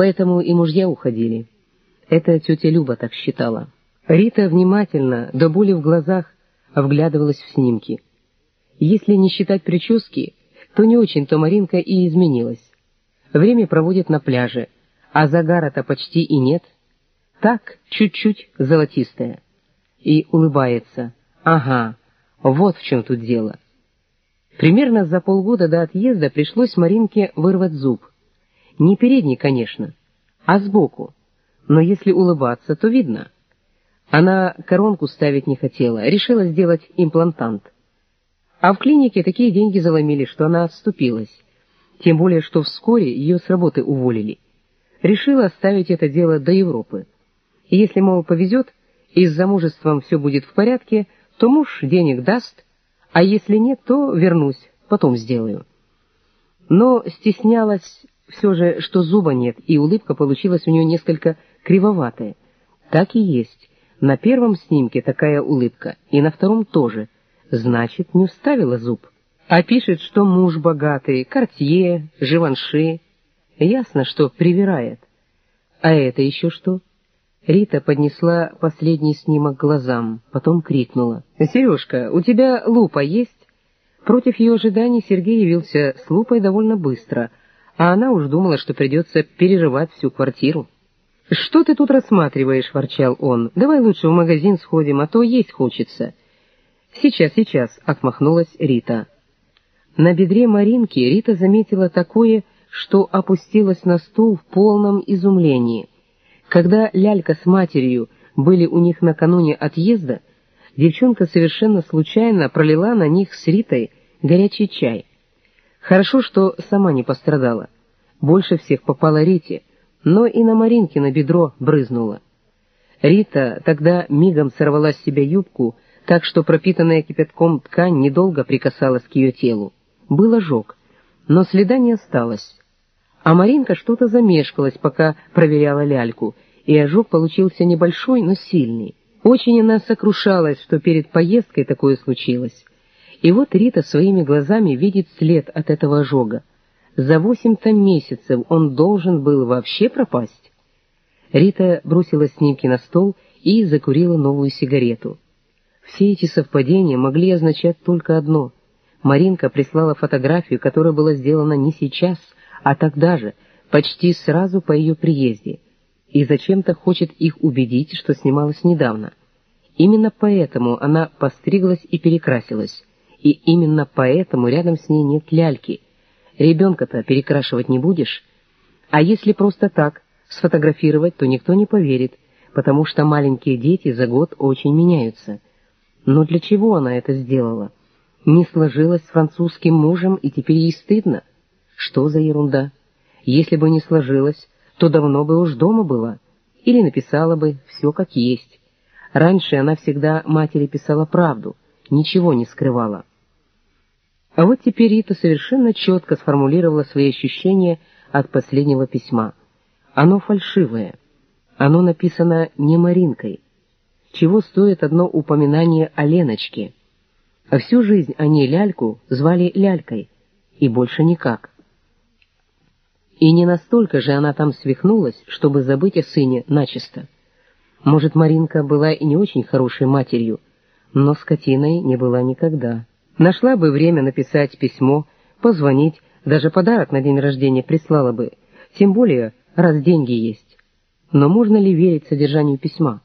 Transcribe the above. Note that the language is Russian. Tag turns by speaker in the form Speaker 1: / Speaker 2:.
Speaker 1: Поэтому и мужья уходили. Это тетя Люба так считала. Рита внимательно, до боли в глазах, вглядывалась в снимки. Если не считать прически, то не очень-то Маринка и изменилась. Время проводит на пляже, а загара-то почти и нет. Так, чуть-чуть золотистая. И улыбается. Ага, вот в чем тут дело. Примерно за полгода до отъезда пришлось Маринке вырвать зуб. Не передний, конечно, а сбоку. Но если улыбаться, то видно. Она коронку ставить не хотела, решила сделать имплантант. А в клинике такие деньги заломили, что она отступилась. Тем более, что вскоре ее с работы уволили. Решила оставить это дело до Европы. И если, мол, повезет, и с замужеством все будет в порядке, то муж денег даст, а если нет, то вернусь, потом сделаю. Но стеснялась все же, что зуба нет, и улыбка получилась у нее несколько кривоватая. Так и есть. На первом снимке такая улыбка, и на втором тоже — Значит, не вставила зуб. А пишет, что муж богатый, кортье, живанши. Ясно, что привирает. А это еще что? Рита поднесла последний снимок глазам, потом крикнула. «Сережка, у тебя лупа есть?» Против ее ожиданий Сергей явился с лупой довольно быстро, а она уж думала, что придется переживать всю квартиру. «Что ты тут рассматриваешь?» — ворчал он. «Давай лучше в магазин сходим, а то есть хочется». «Сейчас, сейчас», — отмахнулась Рита. На бедре Маринки Рита заметила такое, что опустилась на стул в полном изумлении. Когда Лялька с матерью были у них накануне отъезда, девчонка совершенно случайно пролила на них с Ритой горячий чай. Хорошо, что сама не пострадала. Больше всех попала Рите, но и на Маринке на бедро брызнула. Рита тогда мигом сорвала с себя юбку, так что пропитанная кипятком ткань недолго прикасалась к ее телу. Был ожог, но следа не осталось. А Маринка что-то замешкалась, пока проверяла ляльку, и ожог получился небольшой, но сильный. Очень она сокрушалась, что перед поездкой такое случилось. И вот Рита своими глазами видит след от этого ожога. За восемь-то месяцев он должен был вообще пропасть. Рита бросила снимки на стол и закурила новую сигарету. Все эти совпадения могли означать только одно. Маринка прислала фотографию, которая была сделана не сейчас, а тогда же, почти сразу по ее приезде, и зачем-то хочет их убедить, что снималась недавно. Именно поэтому она постриглась и перекрасилась, и именно поэтому рядом с ней нет ляльки. Ребенка-то перекрашивать не будешь? А если просто так сфотографировать, то никто не поверит, потому что маленькие дети за год очень меняются. Но для чего она это сделала? Не сложилась с французским мужем, и теперь ей стыдно? Что за ерунда? Если бы не сложилось, то давно бы уж дома была. Или написала бы все как есть. Раньше она всегда матери писала правду, ничего не скрывала. А вот теперь Рита совершенно четко сформулировала свои ощущения от последнего письма. Оно фальшивое. Оно написано не Маринкой чего стоит одно упоминание о Леночке. А всю жизнь они Ляльку звали Лялькой, и больше никак. И не настолько же она там свихнулась, чтобы забыть о сыне начисто. Может, Маринка была и не очень хорошей матерью, но скотиной не была никогда. Нашла бы время написать письмо, позвонить, даже подарок на день рождения прислала бы, тем более, раз деньги есть. Но можно ли верить содержанию письма?